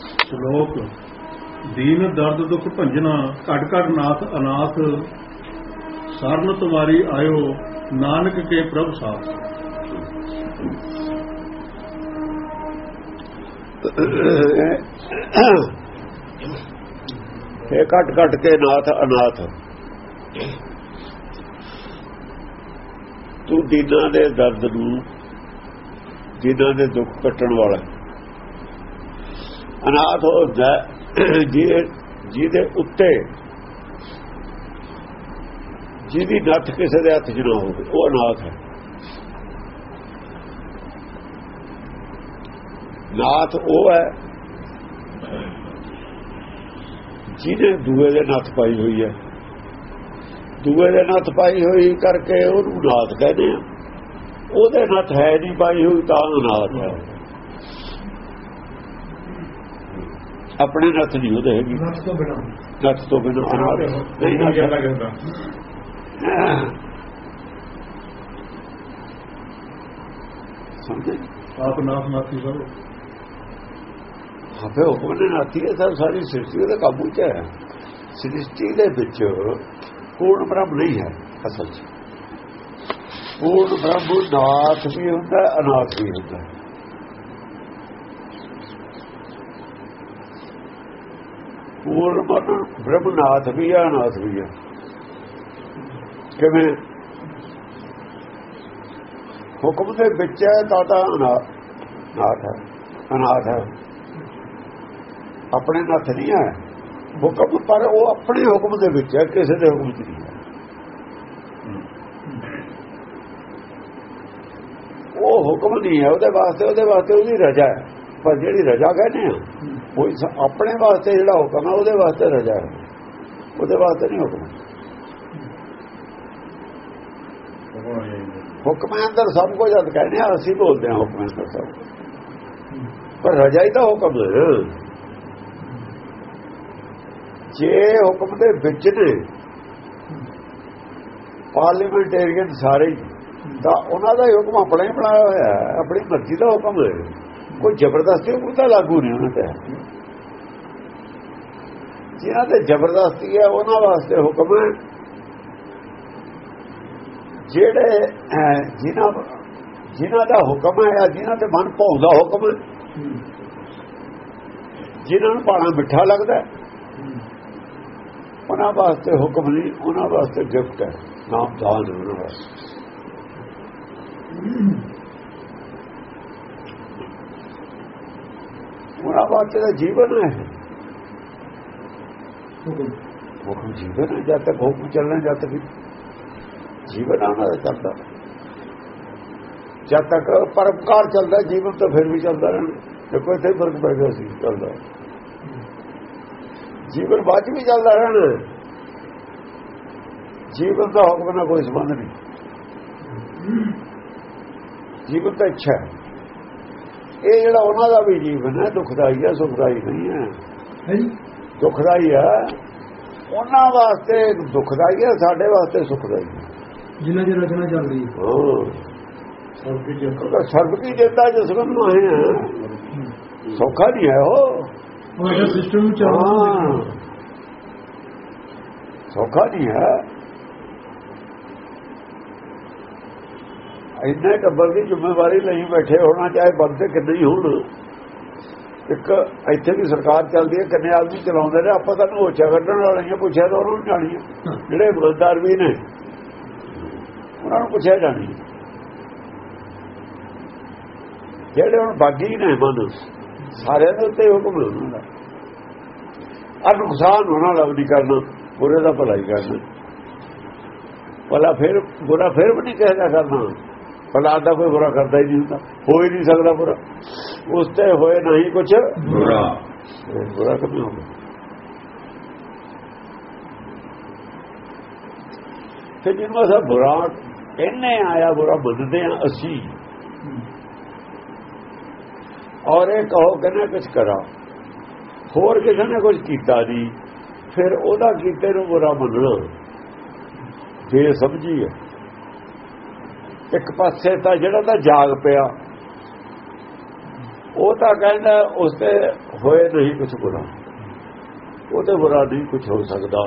ਸ਼ਲੋਕ, ਦੀਨ ਦਰਦ ਦੁਖ ਭੰਜਨਾ, ਘਟ ਘਟ ਨਾਥ ਅਨਾਥ, ਸਰਨ ਤੁਮਾਰੀ ਆਇਓ, ਨਾਨਕ ਕੇ ਪ੍ਰਭ ਸਾਥ। ਇਹ ਘਟ ਘਟ ਕੇ ਨਾਥ ਅਨਾਥ। ਤੂੰ ਦੀਨਾਂ ਦੇ ਦਰਦ ਨੂੰ ਜਿਨ੍ਹਾਂ ਦੇ ਦੁੱਖ ਕੱਟਣ ਵਾਲਾ ਅਨਾਥ ਹੁੰਦਾ ਜਿਹਦੇ ਜਿਹਦੇ ਉੱਤੇ ਜਿਹਦੀ ਨੱਥ ਕਿਸੇ ਦੇ ਹੱਥ 'ਚ ਨਾ ਹੋਵੇ, ਉਹ ਅਨਾਥ ਹੈ। ਨਾਥ ਉਹ ਹੈ ਜਿਹਨੇ ਦੂਏ ਦੇ ਨੱਥ ਪਾਈ ਹੋਈ ਹੈ। ਦੂਏ ਦੇ ਨੱਥ ਪਾਈ ਹੋਈ ਕਰਕੇ ਉਹਨੂੰ ਨਾਥ ਕਹਿੰਦੇ ਆ। ਉਹਦੇ ਨੱਥ ਹੈ ਨਹੀਂ, ਪਾਈ ਹੋਈ ਤਾਂ ਨਾਥ ਹੈ। ਆਪਣੇ ਨੱਥ ਨਹੀਂ ਉਹਦੇ ਹੈਗੀ। ਨੱਥ ਤੋਂ ਬਿਨਾਂ। ਨੱਥ ਤੋਂ ਬਿਨਾਂ ਨਹੀਂ ਜਾਂਦਾ ਕਹਿੰਦਾ। ਸਮਝੇ? ਆਪ ਨਾਥ ਨਾਥੀ ਸਭ। ਆਪੇ ਹੁਕਮ ਨੇ ਨਾਥੀ ਹੈ ਸਭ ਸਾਰੀ ਸ੍ਰਿਸ਼ਟੀ ਉਹਦੇ ਕਾਬੂ 'ਚ ਹੈ। ਸ੍ਰਿਸ਼ਟੀ ਦੇ ਵਿੱਚ ਪੂਰਨ ਬ੍ਰਹਮ ਨਹੀਂ ਹੈ ਅਸਲ 'ਚ। ਪੂਰਨ ਬ੍ਰਹਮ ਨਾਥ ਵੀ ਹੁੰਦਾ ਅਨਾਥ ਵੀ ਹੁੰਦਾ ਹੈ। ਪੂਰਨ ਬ੍ਰਹਮ ਬ੍ਰਹਮ ਵੀ ਹੈ ਅਨਾਥ ਵੀ ਹੈ ਕਿਵੇਂ? ਹੁਕਮ ਦੇ ਵਿੱਚ ਹੈ, ਤਾਂ ਤਾਂ ਅਨਾਥ ਨਾਥ ਹੈ, ਅਨਾਥ ਹੈ। ਆਪਣੇ ਨੱਥ ਨਹੀਂ ਹੈ। ਹੁਕਮ, ਪਰ ਉਹ ਆਪਣੇ ਹੁਕਮ ਦੇ ਵਿੱਚ ਹੈ, ਕਿਸੇ ਦੇ ਹੁਕਮ 'ਚ ਨਹੀਂ ਹੈ। ਉਹ ਹੁਕਮ ਨਹੀਂ ਹੈ, ਉਹਦੇ ਵਾਸਤੇ ਉਹਦੇ ਵਾਸਤੇ ਉਹਦੀ ਰਜਾ ਹੈ। ਪਰ ਜਿਹੜੀ ਰਜਾ ਕਹਿੰਦੇ ਆ ਉਹ ਆਪਣੇ ਵਾਸਤੇ ਜਿਹੜਾ ਹੁਕਮ ਹੈ, ਉਹਦੇ ਵਾਸਤੇ ਰਜਾ ਉਹਦੇ ਵਾਸਤੇ ਨਹੀਂ ਹੁਕਮ। ਹੁਕਮ ਅੰਦਰ ਸਭ ਕੁਝ ਜਦ ਕਹਿੰਦੇ ਆ, ਅਸੀਂ ਬੋਲਦੇ ਹਾਂ ਹੁਕਮ ਅੰਦਰ ਸਭ। ਪਰ ਰਜਾ ਹੀ ਤਾਂ ਹੁਕਮ ਜੇ ਹੁਕਮ ਦੇ ਵਿੱਚ ਨੇ ਪਾਰਲੀਮੈਂਟੇਰੀਅਨ ਸਾਰੇ, ਤਾਂ ਉਹਨਾਂ ਦਾ ਹੀ ਹੁਕਮ ਆਪਣਾ ਹੀ ਬਣਾਇਆ ਹੋਇਆ ਆਪਣੀ ਮਰਜ਼ੀ ਦਾ ਹੁਕਮ ਹੈ। ਕੋਈ ਜ਼ਬਰਦਸਤੀ ਹੁਕਮ ਤਾਂ ਲਾਗੂ ਨਹੀਂ ਉਹਨਾਂ ਤੇ ਜਿਨ੍ਹਾਂ ਤੇ ਜ਼ਬਰਦਸਤੀ ਹੈ ਉਹਨਾਂ ਵਾਸਤੇ ਹੁਕਮ ਹੈ। ਜਿਹੜੇ ਅਹ, ਜਿਨ੍ਹਾਂ ਜਿਨ੍ਹਾਂ ਦਾ ਹੁਕਮ ਹੈ ਜਾਂ ਜਿਨ੍ਹਾਂ ਤੇ ਮਨ ਭਾਉਂਦਾ ਹੁਕਮ ਹੈ ਜਿਨ੍ਹਾਂ ਨੂੰ ਪਾਣਾ ਮਿੱਠਾ ਲੱਗਦਾ ਉਹਨਾਂ ਵਾਸਤੇ ਹੁਕਮ ਨਹੀਂ ਉਹਨਾਂ ਵਾਸਤੇ ਗਿਫਟ ਹੈ। ਨਾਮ ਦਾਨ ਉਹਨਾਂ ਵਾਸਤੇ। ਉਹਨਾਂ ਵਾਸਤੇ ਤਾਂ ਜੀਵਨ ਹੈ ਹੁਕਮ ਜੀਵਨ ਹੈ ਜਦ ਤੱਕ ਹੁਕਮ ਚੱਲਣਾ ਜਦ ਤੱਕ ਜੀਵਨ ਆਉਣਾ ਦਾ ਚੱਲਦਾ ਜਦ ਤੱਕ ਪਰਮਕਾਰ ਚੱਲਦਾ ਜੀਵਨ ਤਾਂ ਫਿਰ ਵੀ ਚੱਲਦਾ ਰਹਿਣਾ ਦੇਖੋ ਇੱਥੇ ਫ਼ਰਕ ਪੈ ਗਿਆ ਸੀ ਚੱਲਦਾ ਜੀਵਨ ਬਾਅਦ 'ਚ ਵੀ ਚੱਲਦਾ ਰਹਿਣਾ ਜੀਵਨ ਦਾ ਹੁਕਮ ਨਾਲ ਕੋਈ ਸੰਬੰਧ ਨਹੀਂ ਜੀਵਨ ਤਾਂ ਇੱਛਾ ਹੈ ਇਹ ਜਿਹੜਾ ਉਹਨਾਂ ਦਾ ਵੀ ਜੀਵਨ ਹੈ ਦੁਖਦਾਈ ਹੈ ਸੁਖਦਾਈ ਨਹੀਂ ਹੈ। ਹੈ ਦੁਖਦਾਈ ਹੈ। ਉਹਨਾਂ ਵਾਸਤੇ ਦੁਖਦਾਈ ਹੈ ਸਾਡੇ ਵਾਸਤੇ ਸੁਖਦਾਈ ਹੈ। ਜਿੰਨਾ ਚਿਰ ਰਚਨਾ ਚੱਲ ਰਹੀ ਹੈ। ਹਾਂ ਸਰਬ ਕੀ ਦਿੱਤਾ ਜਿਸ ਨੂੰ ਆਏ ਆ ਸੌਖਾ ਨਹੀਂ ਹੈ ਉਹ। ਸਿਸਟਮ ਨੂੰ ਹਾਂ। ਚੱਲਦਾ ਸੌਖਾ ਨਹੀਂ ਹੈ। ਇੰਨੇ ਟੱਬਰ ਦੀ ਜ਼ਿੰਮੇਵਾਰੀ ਲਈ ਬੈਠੇ ਹੋਣਾ, ਚਾਹੇ ਬੰਦੇ ਕਿੰਨੇ ਹੀ ਹੋਣ। ਇੱਕ ਇੱਥੇ ਵੀ ਸਰਕਾਰ ਚੱਲਦੀ ਹੈ, ਕਿੰਨੇ ਆਦਮੀ ਚਲਾਉਂਦੇ ਨੇ, ਆਪਾਂ ਤਾਂ ਨੋਚਾ ਕੱਢਣ ਵਾਲੇ ਹੀ ਪੁੱਛਿਆ ਤਾਂ ਉਹਨਾਂ ਨੂੰ ਜਾਣੀ ਹੈ। ਜਿਹੜੇ ਇਮਾਨਦਾਰ ਵੀ ਨੇ, ਉਹਨਾਂ ਨੂੰ ਪੁੱਛਿਆ ਜਾਣੀ। ਜਿਹੜੇ ਹੁਣ ਬਾਗੀ ਨੇ ਮਨ, ਸਾਰਿਆਂ ਦੇ ਉੱਤੇ ਹੁਕਮ ਉਹਨਾਂ ਦਾ। ਆ ਨੁਕਸਾਨ ਉਹਨਾਂ ਦਾ ਵੀ ਨਹੀਂ ਕਰਨਾ, ਬੁਰੇ ਦਾ ਭਲਾ ਹੀ ਕਰਨਾ। ਭਲਾ ਫਿਰ, ਬੁਰਾ ਫਿਰ ਵੀ ਨਹੀਂ ਕਹਿਦਾ ਕਰਨਾ। ਭਲਾ ਦਾ ਕੋਈ ਬੁਰਾ ਕਰਦਾ ਹੀ ਨਹੀਂ ਹੁੰਦਾ। ਹੋ ਹੀ ਨਹੀਂ ਸਕਦਾ ਬੁਰਾ। ਉਸ ਤੇ ਹੋਏ ਨਹੀਂ ਕੁਝ ਬੁਰਾ। ਬੁਰਾ ਕਿਵੇਂ ਹੋਵੇ? ਤੇ ਜਿਹਨੂੰ ਅਸਾਂ ਬੁਰਾ ਕਹਿੰਨੇ ਆਇਆ ਬੁਰਾ ਮੰਨਦੇ ਆ ਅਸੀਂ। ਔਰ ਇਹ ਕਹੋ ਕਿ ਨਾ ਕੁਝ ਕਰਾ। ਹੋਰ ਕਿਸੇ ਨੇ ਕੁਝ ਕੀਤਾ ਨਹੀਂ। ਫਿਰ ਉਹਦਾ ਕੀਤੇ ਨੂੰ ਬੁਰਾ ਮੰਨਣਾ। ਜੇ ਸਮਝੀ ਹੈ। ਇੱਕ ਪਾਸੇ ਤਾਂ ਜਿਹੜਾ ਤਾਂ ਜਾਗ ਪਿਆ ਉਹ ਤਾਂ ਕਹਿੰਦਾ ਉਸ ਤੇ ਹੋਏ ਨਹੀਂ ਕੁਝ ਬੁਰਾ ਉਹ ਤੇ ਬੁਰਾ ਨਹੀਂ ਕੁਝ ਹੋ ਸਕਦਾ।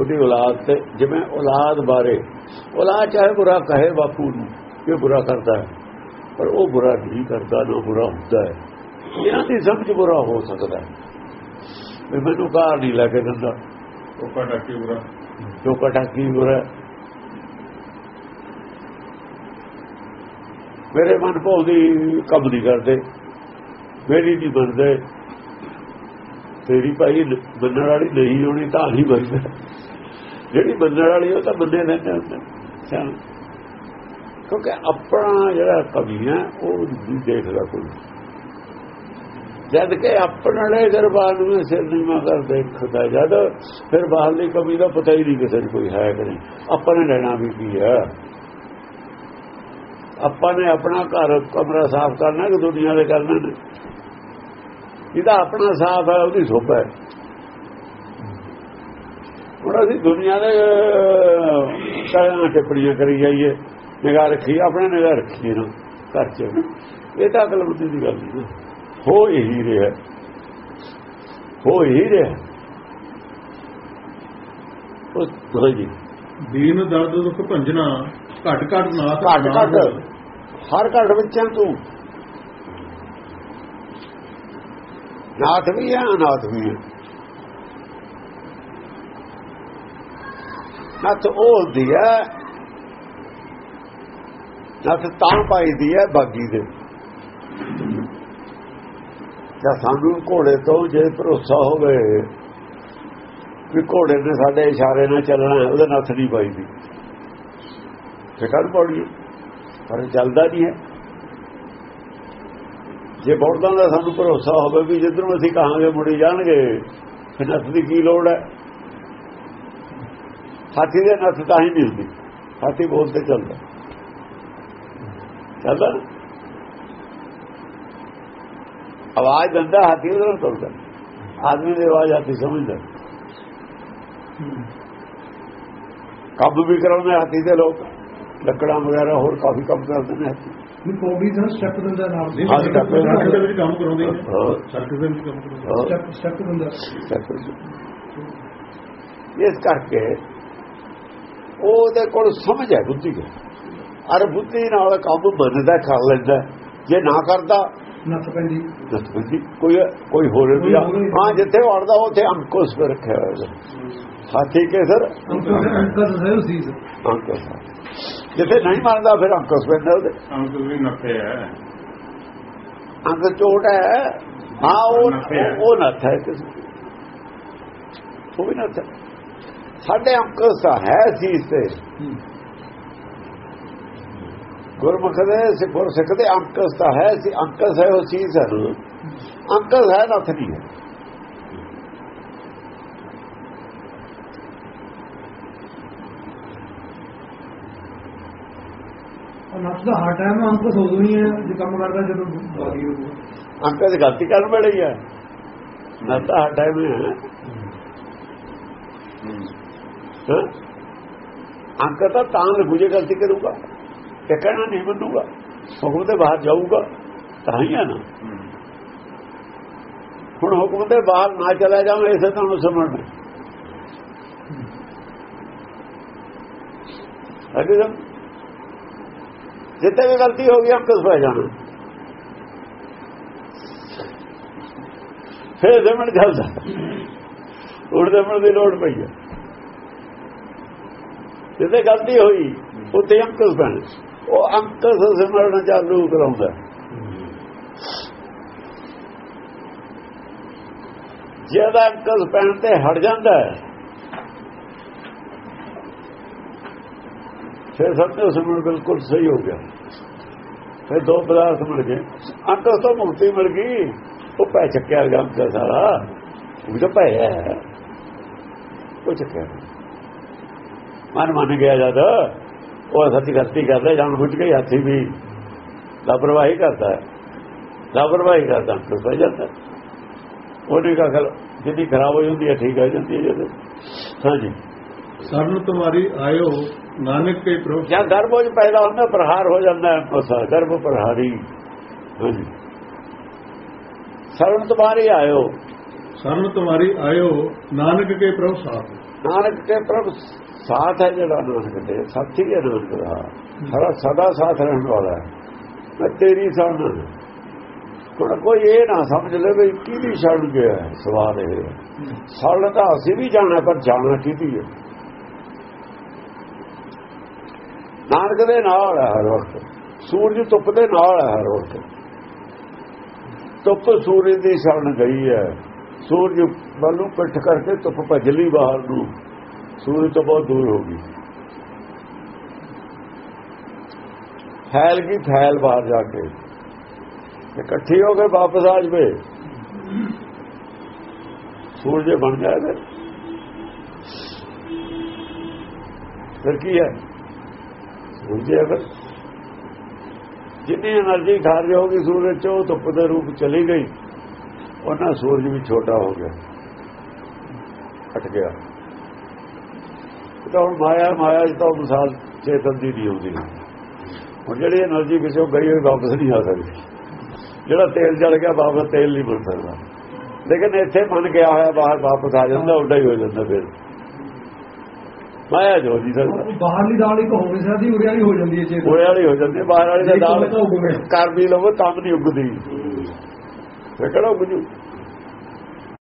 ਉਹਦੀ ਔਲਾਦ ਤੇ ਜਿਵੇਂ ਔਲਾਦ ਬਾਰੇ ਔਲਾਦ ਚਾਹੇ ਬੁਰਾ ਕਹੇ ਬਾਪੂ ਨੂੰ ਕਿ ਬੁਰਾ ਕਰਦਾ ਹੈ ਪਰ ਉਹ ਬੁਰਾ ਨਹੀਂ ਕਰਦਾ ਨਾ ਬੁਰਾ ਹੁੰਦਾ ਹੈ। ਇਹਨਾਂ ਦੀ ਸਮਝ ਬੁਰਾ ਹੋ ਸਕਦਾ ਹੈ। ਮੈਨੂੰ ਕਾਰ ਨਹੀਂ ਲੈ ਕੇ ਦਿੰਦਾ। ਉਹ ਕਟਾ ਕੇ ਬੁਰਾ। ਚੋਕਾ ਟਾਕੀ ਬੁਰਾ ਮੇਰੇ ਮਨ ਭਾਉਦੀ ਕੰਮ ਨਹੀਂ ਕਰਦੇ ਮੇਰੀ ਨਹੀਂ ਬੰਦੇ ਤੇਰੀ ਭਾਈ ਮੰਨਣ ਵਾਲੀ ਨਹੀਂ ਹੋਣੀ ਤਾਂ ਹੀ ਬੰਦਾ ਜਿਹੜੀ ਬੰਨਣ ਵਾਲੀ ਉਹ ਤਾਂ ਬੰਦੇ ਲੈਂਦੇ ਹੁੰਦੇ। ਚੱਲ ਕਿਉਂਕਿ ਆਪਣਾ ਜਿਹੜਾ ਕਵੀ ਹੈ, ਉਹ ਨਹੀਂ ਦੇਖਦਾ ਕੋਈ। ਜਦ ਕਿ ਆਪਣੇ ਦਰਬਾਰ ਨੂੰ ਸਿਰ ਨਹੀਂ ਮਗਰ ਦੇਖਦਾ। ਜਦ ਫਿਰ ਬਾਹਰਲੀ ਕਵੀ ਦਾ ਪਤਾ ਹੀ ਨਹੀਂ ਕਿਸੇ ਨੂੰ ਕੋਈ ਹੈ ਕਿ ਨਹੀਂ। ਆਪਾਂ ਨੇ ਲੈਣਾ ਵੀ ਕੀ ਹੈ ਆਪਾਂ ਨੇ ਆਪਣਾ ਘਰ ਕਮਰਾ ਸਾਫ਼ ਕਰਨਾ ਕਿ ਦੁਨੀਆ ਦੇ ਕਰਨਾ ਨੇ? ਜਿਹਦਾ ਆਪਣਾ ਸਾਫ਼ ਹੈ ਉਹਦੀ ਸੁੱਪ ਹੈ। ਹੁਣ ਅਸੀਂ ਦੁਨੀਆ ਦੇ ਕਾਹਾਂ ਟਿੱਪਣੀਆਂ ਕਰੀ ਜਾਈਏ। ਨਿਗਾਹ ਰੱਖੀ ਆਪਣਾ ਨਿਗਾਹ ਰੱਖੀ ਨਾ ਘਰ ਚ। ਇਹ ਤਾਂ ਅਕਲ ਬੁੱਧੀ ਦੀ ਗੱਲ ਨਹੀਂ। ਹੋ ਇਹੀ ਰਿਹਾ। ਹੋ ਇਹੀ ਰਿਹਾ। ਉਹ ਜੀ ਦੀਨ ਦਰਦ ਦੁੱਖ ਭੰਜਨਾ ਘਟ ਘਟ ਨਾਥ ਘੱਟ ਘੱਟ। ਹਰ ਘੱਟ ਵਿੱਚ ਤੂੰ। ਨਾਥ ਵੀ ਹੈ ਅਨਾਥ ਵੀ ਹੈ ਨੱਥ ਉਹ ਹੁੰਦੀ ਹੈ ਨੱਥ ਤਾਂ ਪਾਈਦੀ ਹੈ ਬਾਗੀ ਦੇ। ਜਾਂ ਸਾਨੂੰ ਘੋੜੇ ਤੋਂ ਜੇ ਭਰੋਸਾ ਹੋਵੇ ਵੀ ਘੋੜੇ ਨੇ ਸਾਡੇ ਇਸ਼ਾਰੇ ਨਾਲ ਚੱਲਣਾ, ਉਹਦੇ ਨੱਥ ਨਹੀਂ ਪਾਈਦੀ ਫਿਕਰ ਪੜੀ ਪਰ ਚੱਲਦਾ ਨਹੀਂ ਹੈ। ਜੇ ਬੋੜਦਾਂ ਦਾ ਸਾਨੂੰ ਭਰੋਸਾ ਹੋਵੇ ਵੀ ਜਿੱਧਰੋਂ ਅਸੀਂ ਕਹਾਂਗੇ ਮੁੜੀ ਜਾਣਗੇ ਫਿਰ ਨੱਥ ਦੀ ਕੀ ਲੋੜ ਹੈ? ਹਾਥੀ ਦੇ ਨੱਥ ਤਾਂ ਹੀ ਨਹੀਂ ਹੁੰਦੀ। ਹਾਥੀ ਬੋਲਦੇ ਚੱਲਦਾ। ਚੱਲਦਾ? ਆਵਾਜ਼ ਦਿੰਦਾ ਹਾਥੀ ਨਾਲ ਤੁਰਦਾ। ਆਦਮੀ ਦੀ ਆਵਾਜ਼ ਹਾਥੀ ਸਮਝਦਾ। ਕੰਮ ਵੀ ਕਰਾਉਂਦੇ ਹਾਥੀ ਦੇ ਲੋਕ। ਲੱਕੜਾਂ ਵਗੈਰਾ ਹੋਰ ਕਾਫੀ ਕੰਮ ਕਰਦੇ ਨੇ। ਨਹੀਂ ਪੌੜੀ ਦਾ ਸਟੈਪ ਦਿੰਦਾ ਨਾਲ ਨਹੀਂ ਹਾਂ, ਸਟੈਪ ਦੇ ਸੜਕ ਦੇ ਵਿੱਚ ਕੰਮ ਕਰਾਉਂਦੇ ਨੇ। ਹਾਂ। ਸੜਕ ਦੇ ਵਿੱਚ ਕੰਮ ਕਰਾਉਂਦੇ ਹਾਂ। ਸਟੈਪ ਸਟੈਪ ਦਿੰਦਾ ਇਸ ਕਰਕੇ ਉਹਦੇ ਕੋਲ ਸਮਝ ਹੈ ਬੁੱਧੀ ਹੈ ਅਰ ਬੁੱਧੀ ਨਾਲ ਕੰਮ ਮੰਨਦਾ ਕਰ ਲੈਂਦਾ। ਜੇ ਨਾ ਕਰਦਾ ਨੱਥ ਪੈਂਦੀ। ਬੁੱਧੀ ਕੋਈ ਕੋਈ ਹੋਰ ਵੀ ਆ। ਹਾਂ ਜਿੱਥੇ ਵੜਦਾ ਉੱਥੇ ਅੰਕੁਸ਼ ਰੱਖਿਆ ਹੋਇਆ। ਹੈ। ਹਾਥੀ ਕੇ ਸਰ। ਅੰਕਲ ਅੰਕਲ ਸਹਿ ਸੀ। ਅੰਕੁਸ਼ ਜਿੱਥੇ ਨਹੀਂ ਮੰਨਦਾ ਫਿਰ ਅੰਕੁਸ਼ ਪੈਂਦਾ ਉਹਦੇ। ਅੰਕਲ ਵੀ ਨੱਥੇ ਹੈ। ਅੰਕ ਚੋਟ ਹੈ। ਹਾਂ ਉਹ। ਉਹ ਨੱਥ ਹੈ। ਕਿਸੇ ਦੀ। ਉਹ ਵੀ ਨੱਥ ਸਾਡੇ ਅੰਕਸ ਤਾਂ ਹੈ ਸੀ ਤੇ ਗੁਰਮੁਖ ਦੇ ਸਿੱਖੋਂ ਸਿੱਖ ਦੇ ਅੰਕਸ ਤਾਂ ਹੈ ਸੀ। ਅੰਕਸ ਹੈ ਉਹ ਚੀਜ਼ ਹੈ। ਅੰਕਸ ਹੈ ਨੱਥ ਨਹੀਂ ਹੈ। ਨੱਥ ਦਾ ਹਰ ਟਾਈਮ ਅੰਕਲ ਸੋਦੂ ਨਹੀਂ ਹੈ ਜੇ ਕੰਮ ਕਰਦਾ ਜਦੋਂ ਬਾਗੀ ਹੋਊਗਾ ਅੰਕਸ ਗਲਤੀ ਕਰਨ ਵੇਲੇ ਹੀ ਤਾਂ ਹਰ ਟਾਈਮ ਹੈ ਹੈਂ? ਅੰਕ ਤਾਂ ਤਾਂ ਲੱਗੂ ਜੇ ਗਲਤੀ ਕਰੂਗਾ। ਤੇ ਕਹਿਣਾ ਨਹੀਂ ਮੰਨੂਗਾ। ਹੁਕਮ ਦੇ ਬਾਹਰ ਜਾਊਗਾ। ਤਾਂ ਹੀ ਆ ਨਾ। ਹੁਣ ਹੁਕਮ ਦੇ ਬਾਹਰ ਨਾ ਚਲਾ ਜਾਵਾਂ ਇਸੇ ਤੁਹਾਨੂੰ ਸਮਝਣਾ। ਅਗੇ ਜਦ ਜਿੱਤੇ ਵੀ ਗਲਤੀ ਹੋ ਗਈ ਅੰਕਸ ਪੈ ਜਾਣਾ? ਫੇਰ ਜ਼ਮਣ ਚੱਲਦਾ ਉੜਦੇ ਮਣ ਦੀ ਲੋੜ ਪਈ ਹੈ ਜਿੱਥੇ ਗਲਤੀ ਹੋਈ, ਉੱਥੇ ਅੰਕਸ ਬਣ ਉਹ ਅੰਕਸ ਸਿਮਰਨ ਚਾਲੂ ਕਰਾਉਂਦਾ ਜਿਹਦਾ ਅੰਕਸ ਪੈਣ ਤੇ ਹਟ ਜਾਂਦਾ ਹੈ ਫਿਰ ਸਮਝੋ ਸਿਮਰਨ ਬਿਲਕੁਲ ਸਹੀ ਹੋ ਗਿਆ। ਫਿਰ ਦੋ ਪਦਾਰਥ ਮਿਲ ਗਏ। ਅੰਕਸ ਤੋਂ ਮੁਕਤੀ ਮਿਲ ਗਈ। ਉਹ ਪੈ ਚੱਕਿਆ ਗਿਆ ਅੰਕਸ ਸਾਰਾ। ਉਹ ਤਾਂ ਪੈ ਹੈ। ਉਹ ਚੱਕਿਆ। ਮਨ ਮੰਨ ਗਿਆ ਜਦ। ਉਹ ਸੱਚੀ ਗਲਤੀ ਕਰਦਾ, ਜਾਣ ਬੁੱਝ ਕੇ ਹਾਥੀ ਵੀ ਲਾਪਰਵਾਹੀ ਕਰਦਾ। ਹੈ ਲਾਪਰਵਾਹੀ ਕਰਦਾ ਅੰਕਸ ਪੈ ਜਾਂਦਾ। ਉਹਦੀ ਗੱਲ ਜਿੰਨੀ ਖਰਾਬ ਹੋਈ ਹੁੰਦੀ ਹੈ, ਠੀਕ ਹੋ ਜਾਂਦੀ ਹੈ ਜਦੋਂ। ਹਾਂਜੀ। ਸਰਨ ਤੁਮਾਰੀ ਆਇਓ। ਨਾਨਕ ਕੇ ਪ੍ਰਭੂ। ਜਾਂ ਗਰਭ ਪੈਦਾ ਹੁੰਦਾ ਪ੍ਰਹਾਰ ਹੋ ਜਾਂਦਾ ਹੈ। ਅੰਕਸ ਗਰਭ ਪ੍ਰਹਾਰੀ। ਹਾਂਜੀ। ਸਰਣ ਤੁਮਾਰੇ ਆਇਓ। ਸਰਨ ਤੁਮਾਰੀ ਆਇਓ ਨਾਨਕ ਕੇ ਪ੍ਰਭ ਸਾਥ। ਨਾਨਕ ਕੇ ਪ੍ਰਭ ਸਾਥ ਹੈ ਜਿਹੜਾ ਨਾਨਕ ਦੇ ਸਾਥੀ ਹੈ ਨਾਨਕ ਦਾ। ਸਾਰਾ ਸਦਾ ਸਾਥ ਰਹਿਣ ਵਾਲਾ ਹੈ। ਮੈਂ ਤੇਰੀ ਸ਼ਰਨ ਹੁਣ ਕੋਈ ਇਹ ਨਾ ਸਮਝ ਲੈ ਵੀ ਕਿਹਦੀ ਸ਼ਰਨ ਗਿਆ ਹੈ। ਸਵਾਲ ਇਹ ਹੈ। ਤਾਂ ਅਸੀਂ ਵੀ ਜਾਣਾ ਪਰ ਜਾਣਾ ਕਿਹਦੀ ਹੈ? ਨਾਨਕ ਦੇ ਨਾਲ ਹੈ ਹਰ ਵਕਤ। ਸੂਰਜ ਧੁੱਪ ਦੇ ਨਾਲ ਹੈ ਹਰ ਵਕਤ। ਧੁੱਪ ਸੂਰਜ ਦੀ ਸ਼ਰਨ ਗਈ ਹੈ। ਸੂਰਜ ਵੱਲੋਂ ਪਿੱਠ ਕਰਕੇ ਧੁੱਪ ਭੱਜ ਲਈ ਬਾਹਰ ਨੂੰ। ਸੂਰਜ ਤੋਂ ਬਹੁਤ ਦੂਰ ਹੋ ਗਈ। ਫੈਲ ਗਈ, ਫੈਲ ਬਾਹਰ ਜਾ ਕੇ। ਇਕੱਠੀ ਹੋ ਕੇ ਵਾਪਸ ਆ ਜਵੇ। ਸੂਰਜ ਬਣ ਜਾਏ ਫਿਰ। ਫਿਰ ਕੀ ਹੈ? ਹੋ ਜੇ ਅਗਰ ਜਿੰਨੀ એનર્ਜੀ ਖਾਰਜ ਹੋ ਗਈ ਸੂਰਜ ਚੋਂ ਧੁੱਪ ਦੇ ਰੂਪ ਚਲੀ ਗਈ। ਉਹਨਾਂ ਸੂਰਜ ਵੀ ਛੋਟਾ ਹੋ ਗਿਆ। ਅਟ ਗਿਆ। ਤਾਂ ਮਾਇਆ ਮਾਇਆ ਦੀ ਤਾਂ ਮਿਸਾਲ ਚੇਤਨ ਦੀ ਨਹੀਂ ਹੁੰਦੀ ਹੁਣ ਜਿਹੜੀ એનર્ਜੀ ਕਿਸੇ ਉਹ ਗਈ ਹੋਈ ਵਾਪਸ ਨਹੀਂ ਆ ਸਕਦੀ। ਜਿਹੜਾ ਤੇਲ ਜਲ ਗਿਆ, ਵਾਪਸ ਤੇਲ ਨਹੀਂ ਬਣ ਸਕਦਾ। ਲੇਕਿਨ ਇੱਥੇ ਬਣ ਗਿਆ ਹੋਇਆ, ਬਾਹਰ ਵਾਪਸ ਆ ਜਾਂਦਾ, ਉੱਡਾ ਹੀ ਹੋ ਜਾਂਦਾ ਫਿਰ। ਮਾਇਆ ਜੋ ਨਹੀਂ ਸਕਦਾ ਬਾਹਰਲੀ ਦਾਲ ਇੱਕ ਹੋਵੇ ਸਾਡੀ ਉਰੇ ਵਾਲੀ ਹੋ ਜਾਂਦੀ ਹੈ ਚੇਤ ਹੋਏ ਵਾਲੀ ਹੋ ਜਾਂਦੀ ਹੈ, ਬਾਹਰ ਵਾਲੀ ਦਾ ਦਾਲ। ਕਰ ਵੀ ਲਵੋ ਤਾਂ ਨਹੀਂ ਉੱਗਦੀ। ਫਿਰ ਕਿਹੜਾ ਉੱਗ ਜੂ